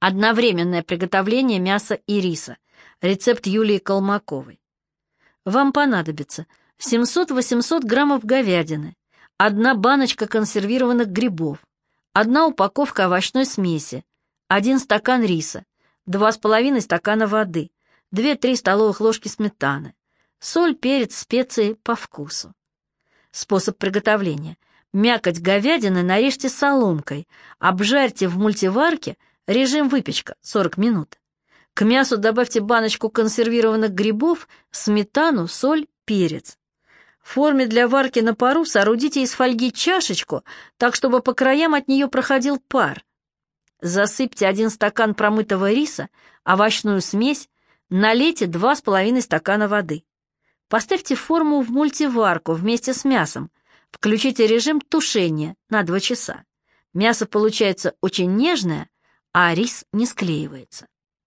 Одновременное приготовление мяса и риса. Рецепт Юлии Колмаковой. Вам понадобится 700-800 граммов говядины, одна баночка консервированных грибов, одна упаковка овощной смеси, один стакан риса, два с половиной стакана воды, 2-3 столовых ложки сметаны, соль, перец, специи по вкусу. Способ приготовления. Мякоть говядины нарежьте соломкой, обжарьте в мультиварке, режим выпечка 40 минут. К мясу добавьте баночку консервированных грибов, сметану, соль, перец. В форме для варки на пару соорудите из фольги чашечку, так чтобы по краям от нее проходил пар. Засыпьте один стакан промытого риса, овощную смесь, налейте два с половиной стакана воды. Поставьте форму в мультиварку вместе с мясом. Включите режим тушения на 2 часа. Мясо получается очень нежное, а рис не склеивается.